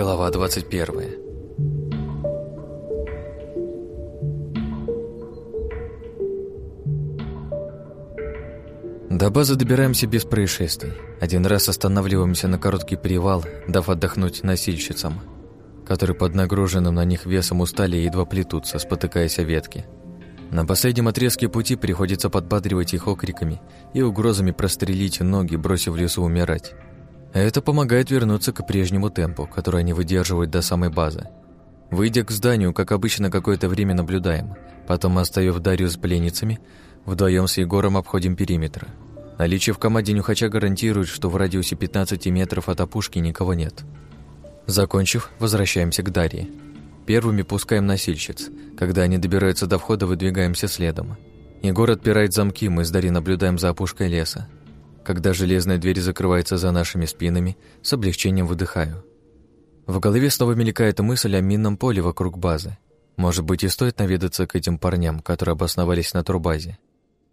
Глава 21 До базы добираемся без происшествий. Один раз останавливаемся на короткий привал, дав отдохнуть носильщицам, которые под нагруженным на них весом устали и едва плетутся, спотыкаясь о ветки. На последнем отрезке пути приходится подбадривать их окриками и угрозами прострелить ноги, бросив в лесу умирать. Это помогает вернуться к прежнему темпу, который они выдерживают до самой базы. Выйдя к зданию, как обычно, какое-то время наблюдаем. Потом, оставив Дарью с пленницами, вдвоем с Егором обходим периметр. Наличие в команде нюхача гарантирует, что в радиусе 15 метров от опушки никого нет. Закончив, возвращаемся к Дарье. Первыми пускаем носильщиц. Когда они добираются до входа, выдвигаемся следом. Егор отпирает замки, мы с Дарьей наблюдаем за опушкой леса. Когда железная дверь закрывается за нашими спинами, с облегчением выдыхаю. В голове снова мелькает мысль о минном поле вокруг базы. Может быть, и стоит наведаться к этим парням, которые обосновались на турбазе.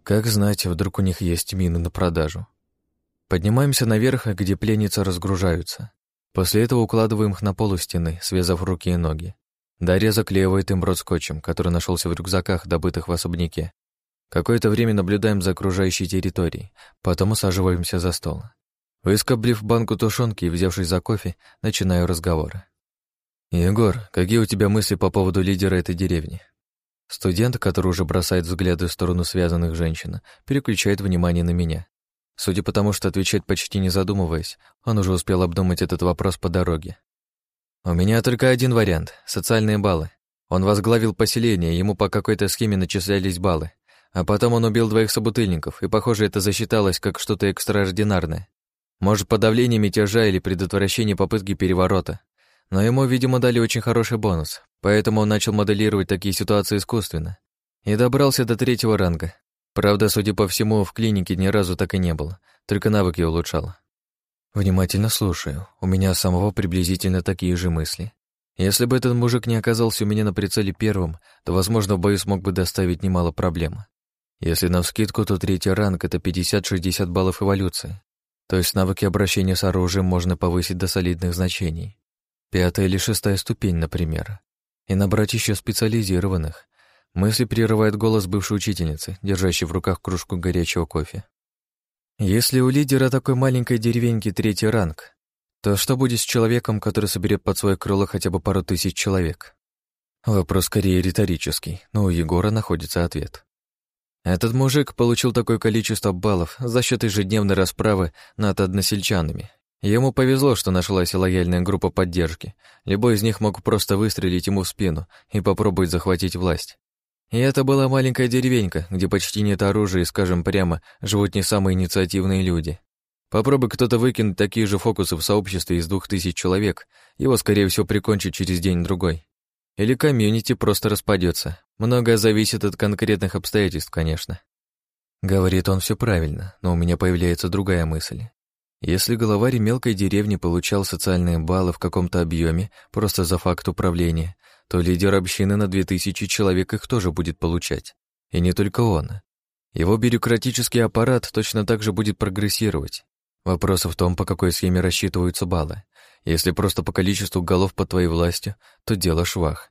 Как знать, вдруг у них есть мины на продажу. Поднимаемся наверх, где пленницы разгружаются. После этого укладываем их на полу стены, связав руки и ноги. Дарья заклеивает им рот скотчем, который нашелся в рюкзаках, добытых в особняке. Какое-то время наблюдаем за окружающей территорией, потом усаживаемся за стол. Выскоблив банку тушенки и взявшись за кофе, начинаю разговор. «Егор, какие у тебя мысли по поводу лидера этой деревни?» Студент, который уже бросает взгляды в сторону связанных женщин, переключает внимание на меня. Судя по тому, что отвечает почти не задумываясь, он уже успел обдумать этот вопрос по дороге. У меня только один вариант — социальные баллы. Он возглавил поселение, ему по какой-то схеме начислялись баллы. А потом он убил двоих собутыльников, и, похоже, это засчиталось как что-то экстраординарное. Может, подавление мятежа или предотвращение попытки переворота. Но ему, видимо, дали очень хороший бонус, поэтому он начал моделировать такие ситуации искусственно. И добрался до третьего ранга. Правда, судя по всему, в клинике ни разу так и не было, только навыки улучшал. Внимательно слушаю. У меня самого приблизительно такие же мысли. Если бы этот мужик не оказался у меня на прицеле первым, то, возможно, в бою смог бы доставить немало проблем. Если навскидку, то третий ранг — это 50-60 баллов эволюции. То есть навыки обращения с оружием можно повысить до солидных значений. Пятая или шестая ступень, например. И набрать еще специализированных. Мысли прерывает голос бывшей учительницы, держащей в руках кружку горячего кофе. Если у лидера такой маленькой деревеньки третий ранг, то что будет с человеком, который соберет под свое крыло хотя бы пару тысяч человек? Вопрос скорее риторический, но у Егора находится ответ. Этот мужик получил такое количество баллов за счет ежедневной расправы над односельчанами. Ему повезло, что нашлась лояльная группа поддержки. Любой из них мог просто выстрелить ему в спину и попробовать захватить власть. И это была маленькая деревенька, где почти нет оружия и, скажем прямо, живут не самые инициативные люди. Попробуй кто-то выкинуть такие же фокусы в сообществе из двух тысяч человек, его, скорее всего, прикончат через день-другой. Или комьюнити просто распадется. Многое зависит от конкретных обстоятельств, конечно. Говорит он все правильно, но у меня появляется другая мысль. Если главарь мелкой деревни получал социальные баллы в каком-то объеме просто за факт управления, то лидер общины на 2000 человек их тоже будет получать. И не только он. Его бюрократический аппарат точно так же будет прогрессировать. Вопрос в том, по какой схеме рассчитываются баллы. Если просто по количеству голов под твоей властью, то дело швах.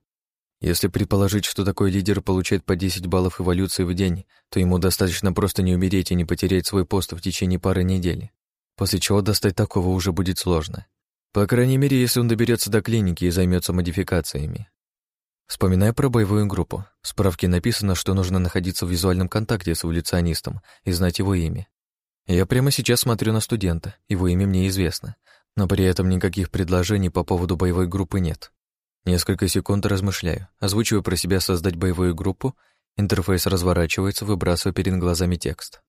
Если предположить, что такой лидер получает по 10 баллов эволюции в день, то ему достаточно просто не умереть и не потерять свой пост в течение пары недель. После чего достать такого уже будет сложно. По крайней мере, если он доберется до клиники и займется модификациями. Вспоминая про боевую группу, в справке написано, что нужно находиться в визуальном контакте с эволюционистом и знать его имя. Я прямо сейчас смотрю на студента, его имя мне известно, но при этом никаких предложений по поводу боевой группы нет. Несколько секунд размышляю, озвучиваю про себя создать боевую группу, интерфейс разворачивается, выбрасывая перед глазами текст.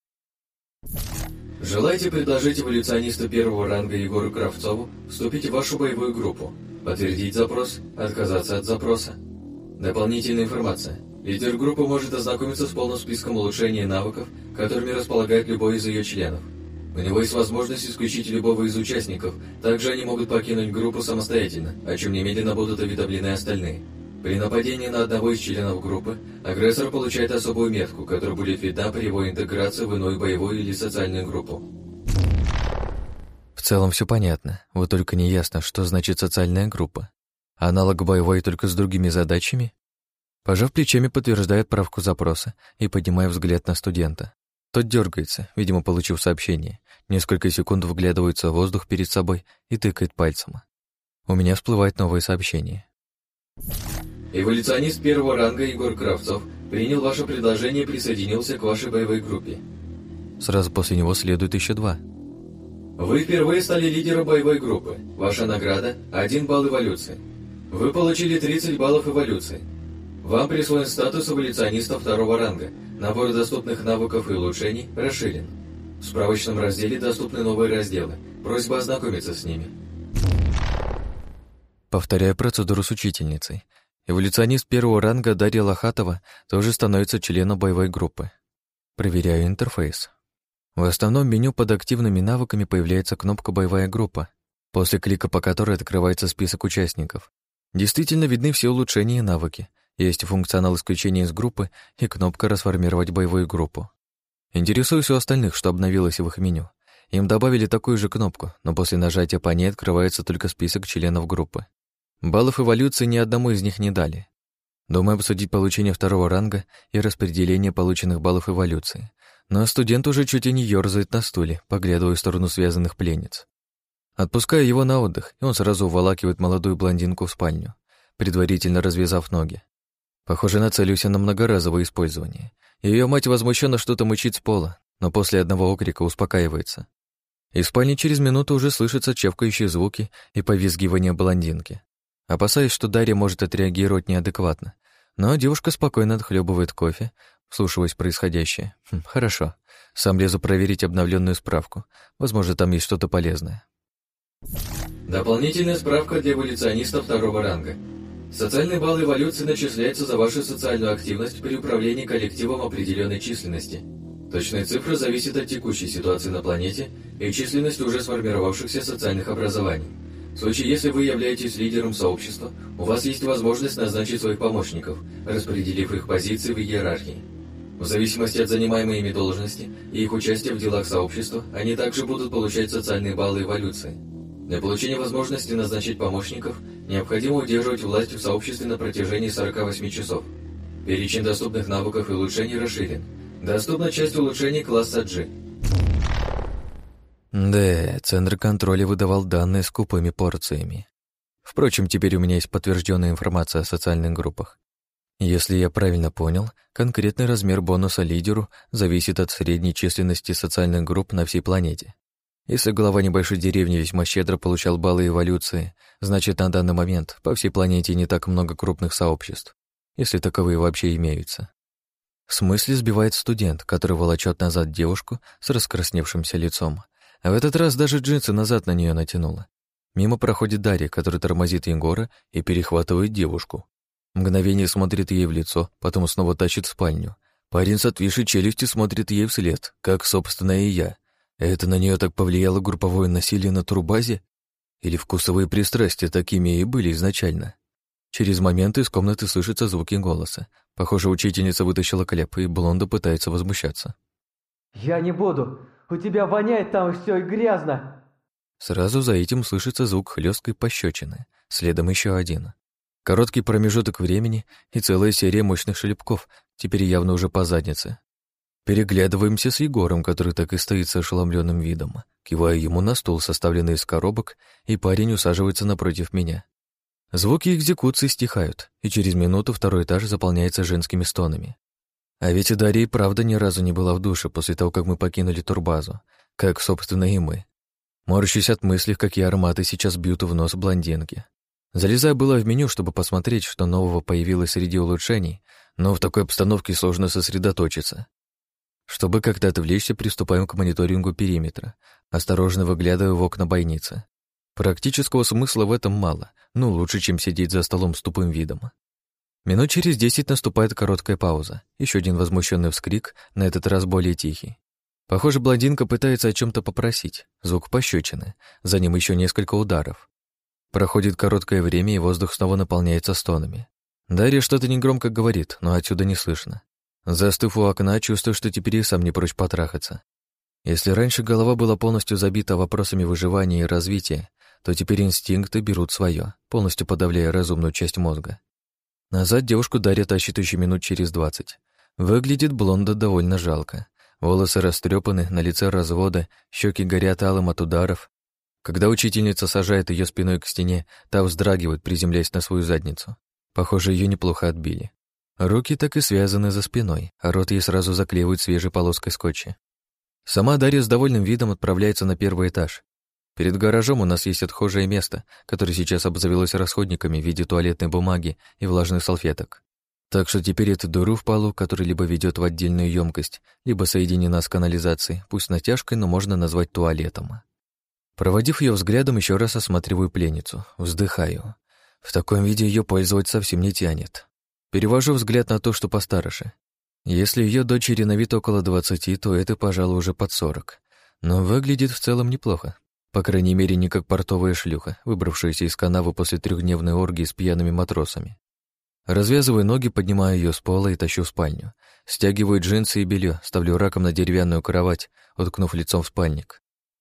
Желаете предложить эволюционисту первого ранга Егору Кравцову вступить в вашу боевую группу? Подтвердить запрос, отказаться от запроса. Дополнительная информация. Лидер группы может ознакомиться с полным списком улучшений навыков, которыми располагает любой из ее членов. У него есть возможность исключить любого из участников, также они могут покинуть группу самостоятельно, о чем немедленно будут уведомлены остальные. При нападении на одного из членов группы, агрессор получает особую метку, которая будет видна при его интеграции в иную боевую или социальную группу. В целом все понятно, вот только не ясно, что значит социальная группа. Аналог боевой только с другими задачами? Пожав плечами, подтверждает правку запроса и поднимая взгляд на студента. Тот дергается, видимо, получив сообщение. Несколько секунд вглядывается в воздух перед собой и тыкает пальцем. У меня всплывает новое сообщение. Эволюционист первого ранга Егор Кравцов принял ваше предложение и присоединился к вашей боевой группе. Сразу после него следует еще два. Вы впервые стали лидером боевой группы. Ваша награда – 1 балл эволюции. Вы получили 30 баллов эволюции. Вам присвоен статус эволюциониста второго ранга. Набор доступных навыков и улучшений расширен. В справочном разделе доступны новые разделы. Просьба ознакомиться с ними. Повторяю процедуру с учительницей. Эволюционист первого ранга Дарья Лохатова тоже становится членом боевой группы. Проверяю интерфейс. В основном меню под активными навыками появляется кнопка «Боевая группа», после клика по которой открывается список участников. Действительно видны все улучшения и навыки. Есть функционал исключения из группы и кнопка «Расформировать боевую группу». Интересуюсь у остальных, что обновилось в их меню. Им добавили такую же кнопку, но после нажатия по ней открывается только список членов группы. Баллов эволюции ни одному из них не дали. Думаю обсудить получение второго ранга и распределение полученных баллов эволюции. Но студент уже чуть и не ёрзает на стуле, поглядывая в сторону связанных пленниц. Отпускаю его на отдых, и он сразу уволакивает молодую блондинку в спальню, предварительно развязав ноги. Похоже, нацелился на многоразовое использование. Ее мать возмущенно что-то мычит с пола, но после одного окрика успокаивается. Из спальни через минуту уже слышатся чавкающие звуки и повизгивание блондинки. Опасаюсь, что Дарья может отреагировать неадекватно. Но девушка спокойно отхлебывает кофе, вслушиваясь в происходящее. Хм, хорошо. Сам лезу проверить обновленную справку. Возможно, там есть что-то полезное. Дополнительная справка для эволюциониста второго ранга. Социальный балл эволюции начисляется за вашу социальную активность при управлении коллективом определенной численности. Точная цифра зависит от текущей ситуации на планете и численности уже сформировавшихся социальных образований. В случае, если вы являетесь лидером сообщества, у вас есть возможность назначить своих помощников, распределив их позиции в иерархии. В зависимости от занимаемой ими должности и их участия в делах сообщества, они также будут получать социальные баллы эволюции. Для получения возможности назначить помощников, необходимо удерживать власть в сообществе на протяжении 48 часов. Перечень доступных навыков и улучшений расширен. Доступна часть улучшений класса G – да, Центр контроля выдавал данные скупыми порциями. Впрочем, теперь у меня есть подтвержденная информация о социальных группах. Если я правильно понял, конкретный размер бонуса лидеру зависит от средней численности социальных групп на всей планете. Если глава небольшой деревни весьма щедро получал баллы эволюции, значит, на данный момент по всей планете не так много крупных сообществ, если таковые вообще имеются. В смысле сбивает студент, который волочет назад девушку с раскрасневшимся лицом, а в этот раз даже джинсы назад на нее натянула. Мимо проходит Дарья, который тормозит Егора и перехватывает девушку. Мгновение смотрит ей в лицо, потом снова тащит в спальню. Парень с отвисшей челюстью смотрит ей вслед, как, собственно, и я. Это на нее так повлияло групповое насилие на турбазе? Или вкусовые пристрастия такими и были изначально? Через момент из комнаты слышатся звуки голоса. Похоже, учительница вытащила кляп, и Блонда пытается возмущаться. «Я не буду! У тебя воняет там все и грязно!» Сразу за этим слышится звук хлесткой пощечины, следом еще один. Короткий промежуток времени и целая серия мощных шлепков, теперь явно уже по заднице. Переглядываемся с Егором, который так и стоит с ошеломленным видом. Киваю ему на стул, составленный из коробок, и парень усаживается напротив меня. Звуки экзекуции стихают, и через минуту второй этаж заполняется женскими стонами. А ведь и Дарья и правда ни разу не была в душе после того, как мы покинули турбазу, как, собственно, и мы. Морщусь от мыслей, какие ароматы сейчас бьют в нос блондинки. Залезаю было в меню, чтобы посмотреть, что нового появилось среди улучшений, но в такой обстановке сложно сосредоточиться. Чтобы как-то отвлечься, приступаем к мониторингу периметра, осторожно выглядывая в окна бойницы. Практического смысла в этом мало, но лучше, чем сидеть за столом с тупым видом. Минут через десять наступает короткая пауза. Еще один возмущенный вскрик, на этот раз более тихий. Похоже, блондинка пытается о чем-то попросить. Звук пощечины. За ним еще несколько ударов. Проходит короткое время, и воздух снова наполняется стонами. Дарья что-то негромко говорит, но отсюда не слышно. Застыв у окна, чувствую, что теперь и сам не прочь потрахаться. Если раньше голова была полностью забита вопросами выживания и развития, то теперь инстинкты берут свое, полностью подавляя разумную часть мозга. Назад девушку Дарья тащит еще минут через двадцать. Выглядит блонда довольно жалко. Волосы растрепаны, на лице разводы, щеки горят алым от ударов. Когда учительница сажает ее спиной к стене, та вздрагивает, приземляясь на свою задницу. Похоже, ее неплохо отбили. Руки так и связаны за спиной, а рот ей сразу заклеивают свежей полоской скотча. Сама Дарья с довольным видом отправляется на первый этаж. Перед гаражом у нас есть отхожее место, которое сейчас обзавелось расходниками в виде туалетной бумаги и влажных салфеток. Так что теперь эту дыру в полу, которая либо ведет в отдельную емкость, либо соединена с канализацией, пусть натяжкой, но можно назвать туалетом. Проводив ее взглядом, еще раз осматриваю пленницу, вздыхаю. В таком виде ее пользовать совсем не тянет. Перевожу взгляд на то, что постарше. Если ее дочери на вид около двадцати, то это, пожалуй, уже под сорок. Но выглядит в целом неплохо. По крайней мере, не как портовая шлюха, выбравшаяся из канавы после трехдневной оргии с пьяными матросами. Развязываю ноги, поднимаю ее с пола и тащу в спальню. Стягиваю джинсы и белье, ставлю раком на деревянную кровать, уткнув лицом в спальник.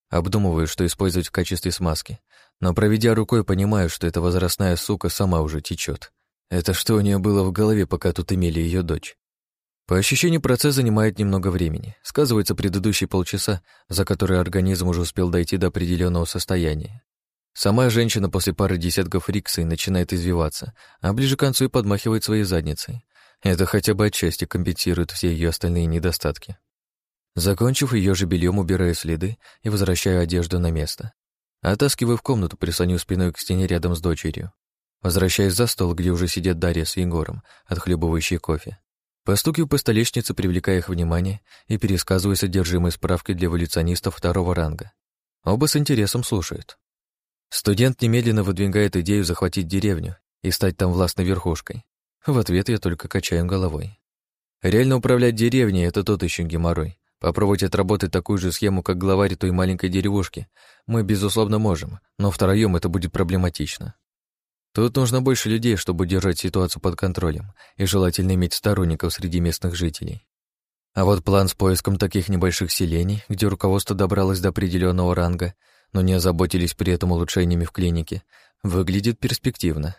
Обдумываю, что использовать в качестве смазки. Но, проведя рукой, понимаю, что эта возрастная сука сама уже течет. Это что у нее было в голове, пока тут имели ее дочь? По ощущению, процесс занимает немного времени. Сказывается предыдущие полчаса, за которые организм уже успел дойти до определенного состояния. Сама женщина после пары десятков риксой начинает извиваться, а ближе к концу и подмахивает своей задницей. Это хотя бы отчасти компенсирует все ее остальные недостатки. Закончив ее же бельем, убираю следы и возвращаю одежду на место. Оттаскиваю в комнату, прислоню спиной к стене рядом с дочерью. Возвращаясь за стол, где уже сидят Дарья с Егором, отхлебывающие кофе. Постукиваю по столешнице, привлекая их внимание, и пересказываю содержимое справки для эволюционистов второго ранга. Оба с интересом слушают. Студент немедленно выдвигает идею захватить деревню и стать там властной верхушкой. В ответ я только качаю головой. Реально управлять деревней — это тот еще геморрой. Попробовать отработать такую же схему, как главарь той маленькой деревушки, мы, безусловно, можем, но втроем это будет проблематично. Тут нужно больше людей, чтобы держать ситуацию под контролем, и желательно иметь сторонников среди местных жителей. А вот план с поиском таких небольших селений, где руководство добралось до определенного ранга, но не озаботились при этом улучшениями в клинике, выглядит перспективно.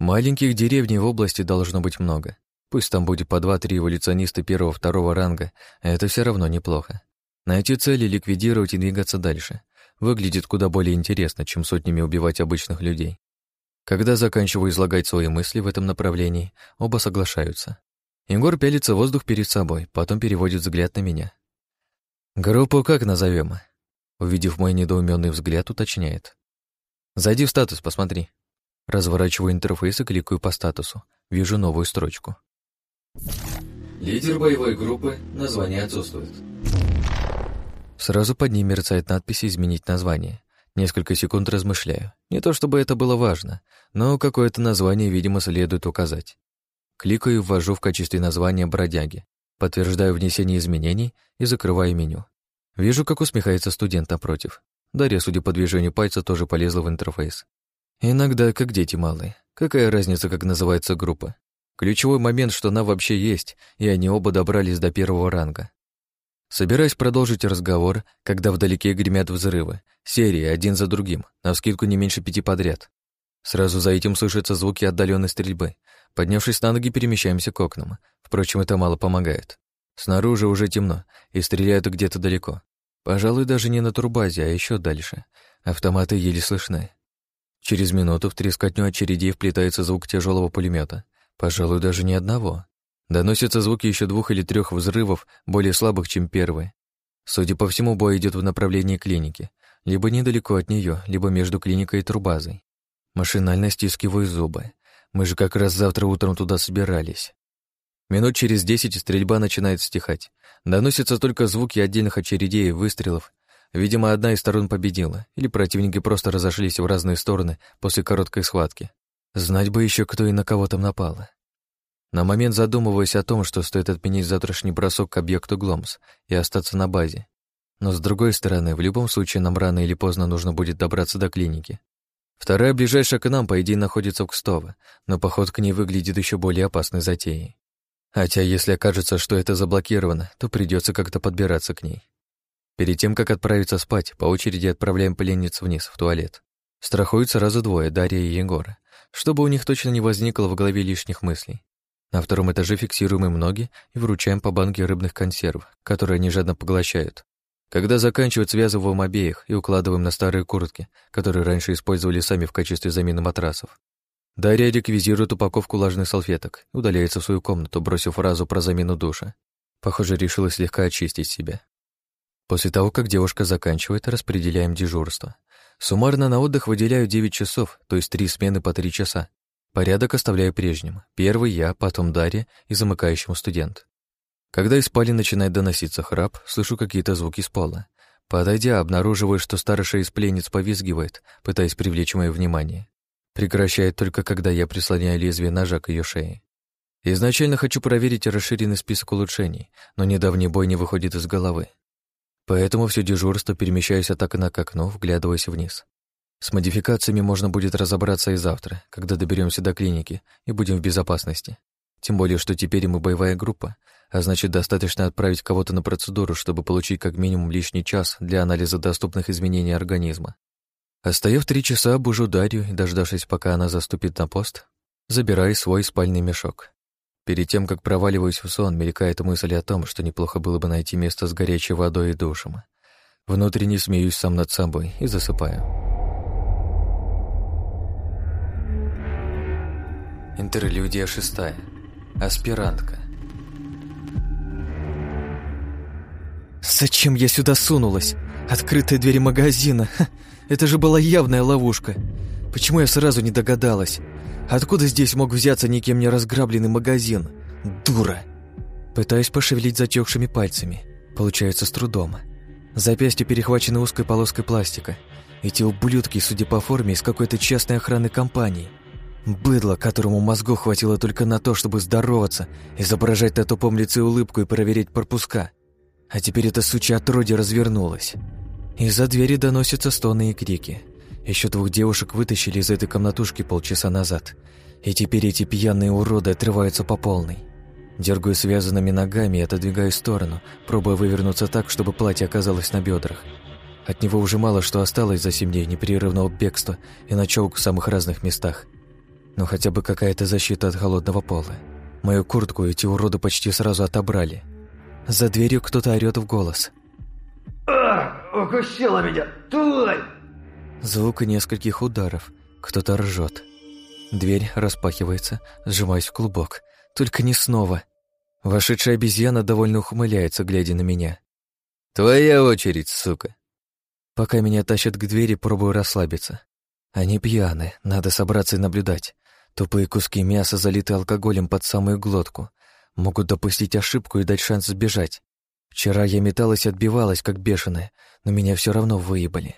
Маленьких деревней в области должно быть много. Пусть там будет по два-три эволюциониста первого-второго ранга, это все равно неплохо. Найти цели, ликвидировать и двигаться дальше. Выглядит куда более интересно, чем сотнями убивать обычных людей. Когда заканчиваю излагать свои мысли в этом направлении, оба соглашаются. Егор пялится воздух перед собой, потом переводит взгляд на меня. «Группу как назовем? Увидев мой недоуменный взгляд, уточняет. «Зайди в статус, посмотри». Разворачиваю интерфейс и кликаю по статусу. Вижу новую строчку. Лидер боевой группы, название отсутствует. Сразу под ним мерцает надпись «Изменить название». Несколько секунд размышляю. Не то чтобы это было важно, но какое-то название, видимо, следует указать. Кликаю и ввожу в качестве названия «Бродяги». Подтверждаю внесение изменений и закрываю меню. Вижу, как усмехается студент напротив. Дарья, судя по движению пальца, тоже полезла в интерфейс. Иногда, как дети малые. Какая разница, как называется группа? Ключевой момент, что она вообще есть, и они оба добрались до первого ранга. Собираюсь продолжить разговор, когда вдалеке гремят взрывы. Серии, один за другим, навскидку не меньше пяти подряд. Сразу за этим слышатся звуки отдаленной стрельбы. Поднявшись на ноги, перемещаемся к окнам. Впрочем, это мало помогает. Снаружи уже темно, и стреляют где-то далеко. Пожалуй, даже не на турбазе, а еще дальше. Автоматы еле слышны. Через минуту в трескотню очередей вплетается звук тяжелого пулемета. Пожалуй, даже не одного. Доносятся звуки еще двух или трех взрывов, более слабых, чем первые. Судя по всему, бой идет в направлении клиники. Либо недалеко от нее, либо между клиникой и турбазой. Машинально стискиваю зубы. Мы же как раз завтра утром туда собирались. Минут через десять стрельба начинает стихать. Доносятся только звуки отдельных очередей и выстрелов. Видимо, одна из сторон победила, или противники просто разошлись в разные стороны после короткой схватки. Знать бы еще, кто и на кого там напал. На момент задумываясь о том, что стоит отменить завтрашний бросок к объекту Гломс и остаться на базе. Но с другой стороны, в любом случае нам рано или поздно нужно будет добраться до клиники. Вторая, ближайшая к нам, по идее, находится в Кстово, но поход к ней выглядит еще более опасной затеей. Хотя, если окажется, что это заблокировано, то придется как-то подбираться к ней. Перед тем, как отправиться спать, по очереди отправляем пленниц вниз, в туалет. Страхуют сразу двое, Дарья и Егор, чтобы у них точно не возникло в голове лишних мыслей. На втором этаже фиксируем им ноги и вручаем по банке рыбных консерв, которые они жадно поглощают. Когда заканчивают, связываем обеих и укладываем на старые куртки, которые раньше использовали сами в качестве замены матрасов. Дарья реквизирует упаковку влажных салфеток и удаляется в свою комнату, бросив фразу про замену душа. Похоже, решила слегка очистить себя. После того, как девушка заканчивает, распределяем дежурство. Суммарно на отдых выделяю 9 часов, то есть три смены по 3 часа. Порядок оставляю прежним. Первый я, потом Дарья и замыкающему студент. Когда из спальни начинает доноситься храп, слышу какие-то звуки с. Подойдя, обнаруживаю, что старшая из пленниц повизгивает, пытаясь привлечь мое внимание. Прекращает только, когда я прислоняю лезвие ножа к ее шее. Изначально хочу проверить расширенный список улучшений, но недавний бой не выходит из головы. Поэтому все дежурство перемещаюсь от окна к окну, вглядываясь вниз. С модификациями можно будет разобраться и завтра, когда доберемся до клиники и будем в безопасности. Тем более, что теперь мы боевая группа, а значит, достаточно отправить кого-то на процедуру, чтобы получить как минимум лишний час для анализа доступных изменений организма. Оставив три часа, бужу Дарью и, дождавшись, пока она заступит на пост, забираю свой спальный мешок. Перед тем, как проваливаюсь в сон, мелькает мысль о том, что неплохо было бы найти место с горячей водой и душем. Внутренне смеюсь сам над собой и засыпаю. Интерлюдия шестая. Аспирантка. Зачем я сюда сунулась? Открытая дверь магазина. Ха, это же была явная ловушка. Почему я сразу не догадалась? Откуда здесь мог взяться никем не разграбленный магазин? Дура! Пытаюсь пошевелить затекшими пальцами. Получается с трудом. Запястье перехвачено узкой полоской пластика. Эти ублюдки, судя по форме, из какой-то частной охраны компании – Быдло, которому мозгу хватило только на то, чтобы здороваться, изображать на тупом лице улыбку и проверять пропуска. А теперь эта сучья отродье развернулась. Из-за двери доносятся стоны и крики. Еще двух девушек вытащили из этой комнатушки полчаса назад. И теперь эти пьяные уроды отрываются по полной. Дергаю связанными ногами и отодвигаю сторону, пробуя вывернуться так, чтобы платье оказалось на бедрах. От него уже мало что осталось за семь дней непрерывного бегства и ночевок в самых разных местах – но хотя бы какая-то защита от холодного пола. Мою куртку эти уроды почти сразу отобрали. За дверью кто-то орёт в голос. «Ах, укусила меня, тварь!» Звук нескольких ударов. Кто-то ржет. Дверь распахивается, сжимаясь в клубок. Только не снова. Вошедшая обезьяна довольно ухмыляется, глядя на меня. «Твоя очередь, сука!» Пока меня тащат к двери, пробую расслабиться. Они пьяны, надо собраться и наблюдать. Тупые куски мяса залиты алкоголем под самую глотку. Могут допустить ошибку и дать шанс сбежать. Вчера я металась и отбивалась, как бешеная, но меня все равно выебали.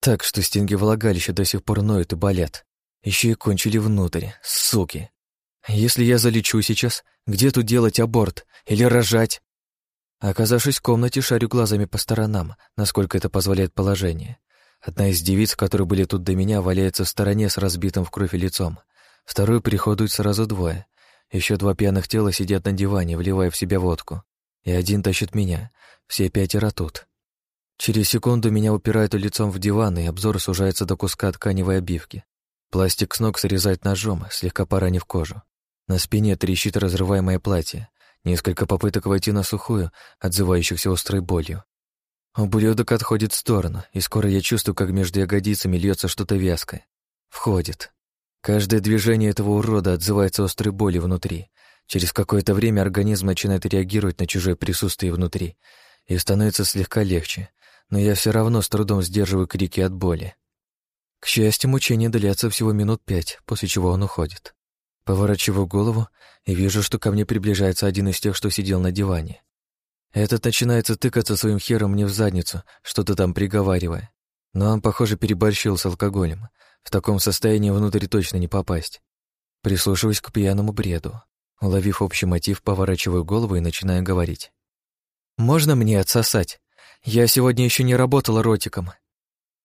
Так что стенки влагалища до сих пор ноют и болят. Еще и кончили внутрь, суки. Если я залечу сейчас, где тут делать аборт или рожать? Оказавшись в комнате, шарю глазами по сторонам, насколько это позволяет положение. Одна из девиц, которые были тут до меня, валяется в стороне с разбитым в кровь лицом. Вторую приходуют сразу двое. Еще два пьяных тела сидят на диване, вливая в себя водку. И один тащит меня. Все пятеро тут. Через секунду меня упирают лицом в диван, и обзор сужается до куска тканевой обивки. Пластик с ног срезает ножом, слегка поранив кожу. На спине трещит разрываемое платье. Несколько попыток войти на сухую, отзывающихся острой болью. Ублюдок отходит в сторону, и скоро я чувствую, как между ягодицами льется что-то вязкое. Входит. Каждое движение этого урода отзывается острой болью внутри. Через какое-то время организм начинает реагировать на чужое присутствие внутри, и становится слегка легче, но я все равно с трудом сдерживаю крики от боли. К счастью, мучения длятся всего минут пять, после чего он уходит. Поворачиваю голову и вижу, что ко мне приближается один из тех, что сидел на диване. Этот начинается тыкаться своим хером мне в задницу, что-то там приговаривая. Но он, похоже, переборщил с алкоголем, в таком состоянии внутрь точно не попасть. Прислушиваюсь к пьяному бреду. Уловив общий мотив, поворачиваю голову и начинаю говорить. «Можно мне отсосать? Я сегодня еще не работала ротиком».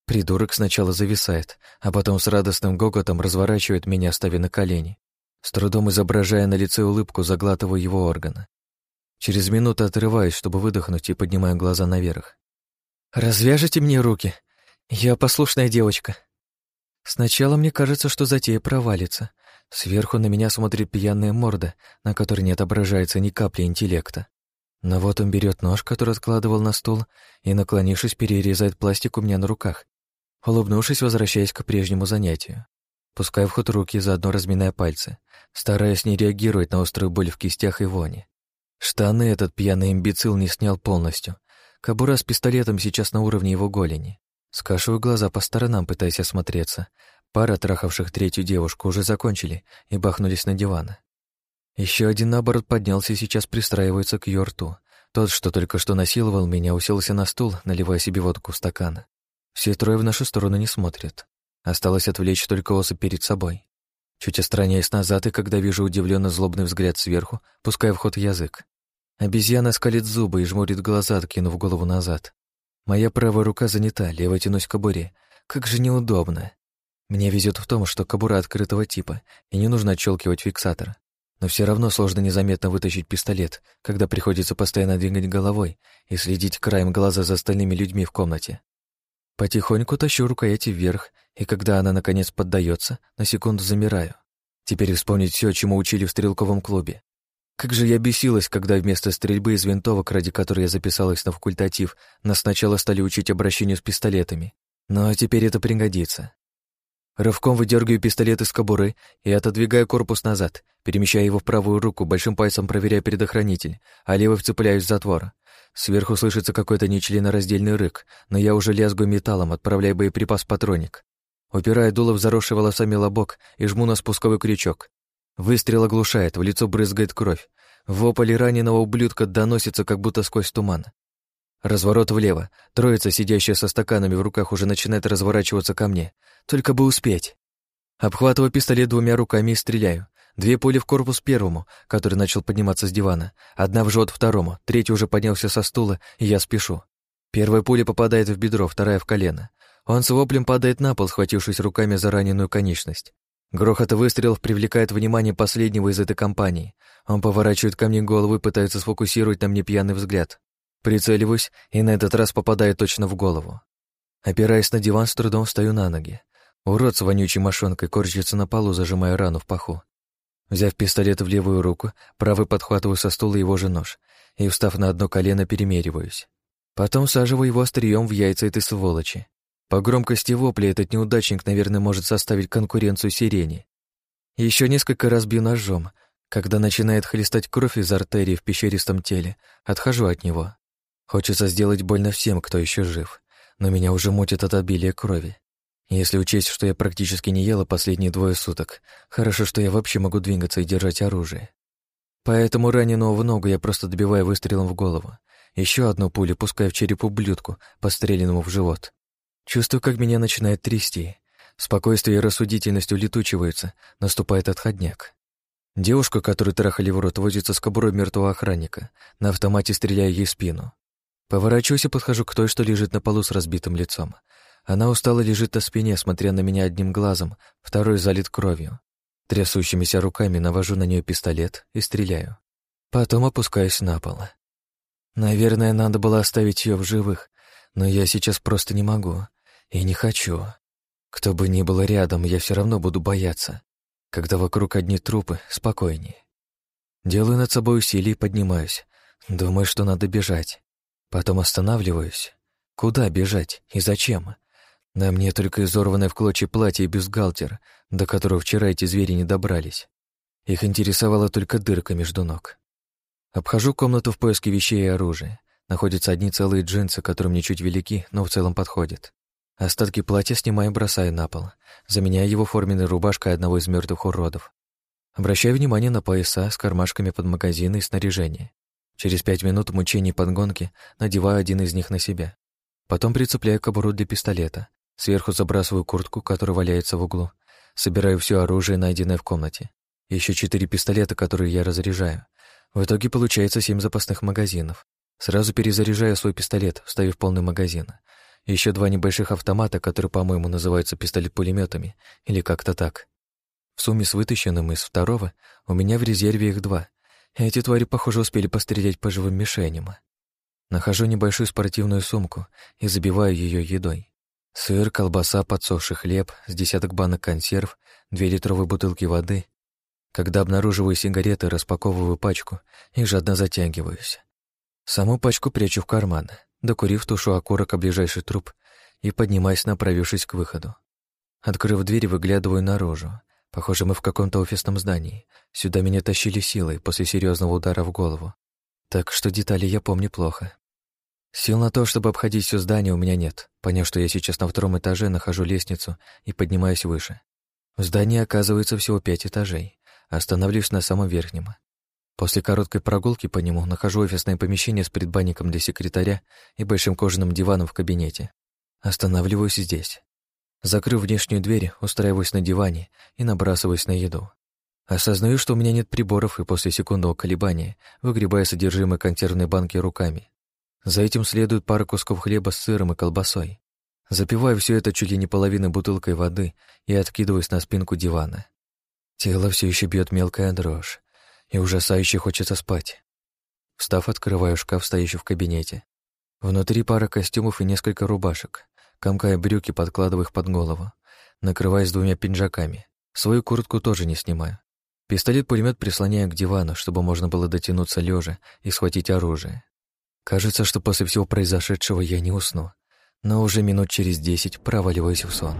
Придурок сначала зависает, а потом с радостным гоготом разворачивает меня, ставя на колени. С трудом изображая на лице улыбку, заглатываю его органы. Через минуту отрываюсь, чтобы выдохнуть, и поднимаю глаза наверх. «Развяжите мне руки. Я послушная девочка». Сначала мне кажется, что затея провалится. Сверху на меня смотрит пьяная морда, на которой не отображается ни капли интеллекта. Но вот он берет нож, который откладывал на стол, и, наклонившись, перерезает пластик у меня на руках, улыбнувшись, возвращаясь к прежнему занятию. Пускай в ход руки, заодно разминая пальцы, стараясь не реагировать на острую боль в кистях и вони. Штаны этот пьяный имбецил не снял полностью. Кобура с пистолетом сейчас на уровне его голени. Скашиваю глаза по сторонам, пытаясь осмотреться. Пара, трахавших третью девушку, уже закончили и бахнулись на диван. Еще один, наоборот, поднялся и сейчас пристраивается к ее рту. Тот, что только что насиловал меня, уселся на стул, наливая себе водку в стакан. Все трое в нашу сторону не смотрят. Осталось отвлечь только осы перед собой. Чуть отстраняясь назад, и когда вижу удивленно злобный взгляд сверху, пускаю в ход язык. Обезьяна скалит зубы и жмурит глаза, откинув голову назад. Моя правая рука занята, левая тянусь к кобуре. Как же неудобно. Мне везет в том, что кобура открытого типа, и не нужно отщелкивать фиксатор. Но все равно сложно незаметно вытащить пистолет, когда приходится постоянно двигать головой и следить краем глаза за остальными людьми в комнате. Потихоньку тащу рукояти вверх, и когда она наконец поддается, на секунду замираю. Теперь вспомнить все, чему учили в стрелковом клубе. Как же я бесилась, когда вместо стрельбы из винтовок, ради которой я записалась на факультатив, нас сначала стали учить обращению с пистолетами. Но теперь это пригодится. Рывком выдергиваю пистолет из кобуры и отодвигаю корпус назад, перемещая его в правую руку, большим пальцем проверяя предохранитель, а левой вцепляюсь в затвор. Сверху слышится какой-то нечленораздельный рык, но я уже лязгаю металлом, отправляя боеприпас в патроник. Упираю дуло в заросший волосами лобок и жму на спусковой крючок. Выстрел оглушает, в лицо брызгает кровь. Вопль раненого ублюдка доносится, как будто сквозь туман. Разворот влево. Троица, сидящая со стаканами в руках, уже начинает разворачиваться ко мне. Только бы успеть. Обхватываю пистолет двумя руками и стреляю. Две пули в корпус первому, который начал подниматься с дивана. Одна в живот второму, третий уже поднялся со стула, и я спешу. Первая пуля попадает в бедро, вторая в колено. Он с воплем падает на пол, схватившись руками за раненую конечность. Грохот выстрелов привлекает внимание последнего из этой компании. Он поворачивает ко мне голову и пытается сфокусировать на мне пьяный взгляд. Прицеливаюсь и на этот раз попадаю точно в голову. Опираясь на диван, с трудом встаю на ноги. Урод с вонючей мошонкой корчится на полу, зажимая рану в паху. Взяв пистолет в левую руку, правый подхватываю со стула его же нож и, встав на одно колено, перемериваюсь. Потом саживаю его острием в яйца этой сволочи. По громкости вопли этот неудачник, наверное, может составить конкуренцию сирене. Еще несколько раз бью ножом. Когда начинает хлестать кровь из артерии в пещеристом теле, отхожу от него. Хочется сделать больно всем, кто еще жив, но меня уже мутит от обилия крови. Если учесть, что я практически не ела последние двое суток, хорошо, что я вообще могу двигаться и держать оружие. Поэтому раненого в ногу я просто добиваю выстрелом в голову. Еще одну пулю пускаю в череп ублюдку, постреленному в живот. Чувствую, как меня начинает трясти. Спокойствие и рассудительность улетучиваются, наступает отходняк. Девушка, которую трахали в рот, возится с кобурой мертвого охранника, на автомате стреляя ей в спину. Поворачиваюсь и подхожу к той, что лежит на полу с разбитым лицом. Она устало лежит на спине, смотря на меня одним глазом, второй залит кровью. Трясущимися руками навожу на нее пистолет и стреляю. Потом опускаюсь на пол. Наверное, надо было оставить ее в живых, но я сейчас просто не могу и не хочу. Кто бы ни был рядом, я все равно буду бояться. Когда вокруг одни трупы, спокойнее. Делаю над собой усилие и поднимаюсь. Думаю, что надо бежать. Потом останавливаюсь. Куда бежать и зачем? На мне только изорванное в клочья платье и бюстгальтер, до которого вчера эти звери не добрались. Их интересовала только дырка между ног. Обхожу комнату в поиске вещей и оружия. Находятся одни целые джинсы, которые мне чуть велики, но в целом подходят. Остатки платья снимаю и бросаю на пол, заменяя его форменной рубашкой одного из мертвых уродов. Обращаю внимание на пояса с кармашками под магазины и снаряжение. Через пять минут мучений подгонки надеваю один из них на себя. Потом прицепляю кобуру для пистолета, Сверху забрасываю куртку, которая валяется в углу. Собираю все оружие, найденное в комнате. Еще четыре пистолета, которые я разряжаю. В итоге получается семь запасных магазинов. Сразу перезаряжаю свой пистолет, вставив полный магазин. Еще два небольших автомата, которые, по-моему, называются пистолет-пулеметами, или как-то так. В сумме с вытащенным из второго у меня в резерве их два. Эти твари, похоже, успели пострелять по живым мишеням. Нахожу небольшую спортивную сумку и забиваю ее едой. Сыр, колбаса, подсохший хлеб, с десяток банок консерв, две литровые бутылки воды. Когда обнаруживаю сигареты, распаковываю пачку и жадно затягиваюсь. Саму пачку прячу в карман, докурив, тушу окурок о ближайший труп и поднимаюсь, направившись к выходу. Открыв дверь, выглядываю наружу. Похоже, мы в каком-то офисном здании. Сюда меня тащили силой после серьезного удара в голову. Так что детали я помню плохо. Сил на то, чтобы обходить все здание, у меня нет, поняв, что я сейчас на втором этаже нахожу лестницу и поднимаюсь выше. В здании оказывается всего пять этажей. Остановлюсь на самом верхнем. После короткой прогулки по нему нахожу офисное помещение с предбанником для секретаря и большим кожаным диваном в кабинете. Останавливаюсь здесь. Закрыв внешнюю дверь, устраиваюсь на диване и набрасываюсь на еду. Осознаю, что у меня нет приборов, и после секундного колебания выгребаю содержимое консервной банки руками. За этим следует пара кусков хлеба с сыром и колбасой. Запиваю все это чуть ли не половиной бутылкой воды и откидываюсь на спинку дивана. Тело все еще бьет мелкая дрожь, и ужасающе хочется спать. Встав, открываю шкаф, стоящий в кабинете. Внутри пара костюмов и несколько рубашек. Комкая брюки, подкладываю их под голову. Накрываюсь двумя пинжаками. Свою куртку тоже не снимаю. Пистолет-пулемет прислоняю к дивану, чтобы можно было дотянуться лежа и схватить оружие. Кажется, что после всего произошедшего я не усну, но уже минут через десять проваливаюсь в сон.